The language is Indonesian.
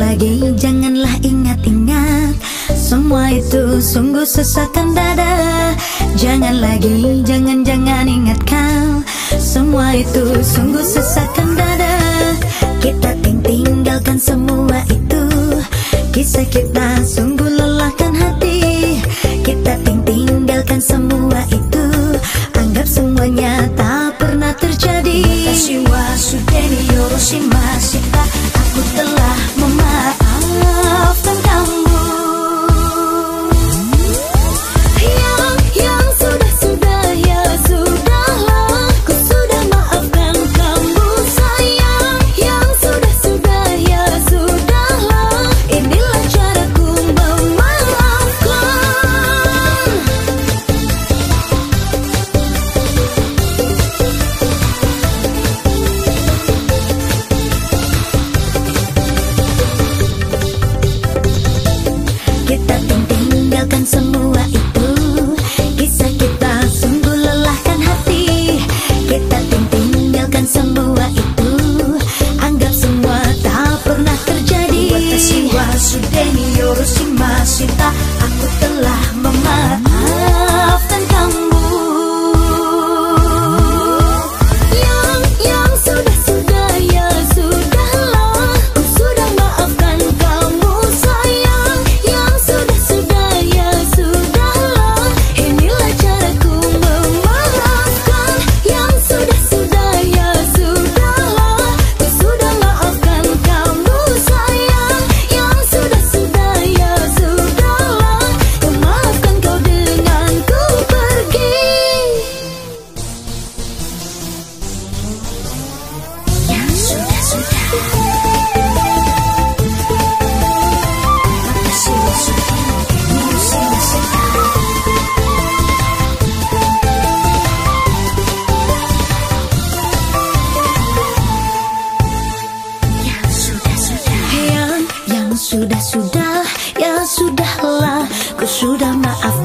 lagi, janganlah ingat-ingat. Semua itu sungguh sesakkan dada. Jangan lagi, jangan-jangan ingat kau Semua itu sungguh sesakkan dada. Kita ting tinggalkan semua itu. Kisah kita sungguh lelahkan hati. Kita ting tinggalkan semua itu. Anggap semuanya tak pernah terjadi. Sudeni Yoroshima semua itu Kisah kita sungguh lelahkan hati. Kita ting- tinggalkan semua itu. Anggap semua tak pernah terjadi. Watashi wa sudeni yoroshima sudah sudah ya sudahlah. Ku sudah maaf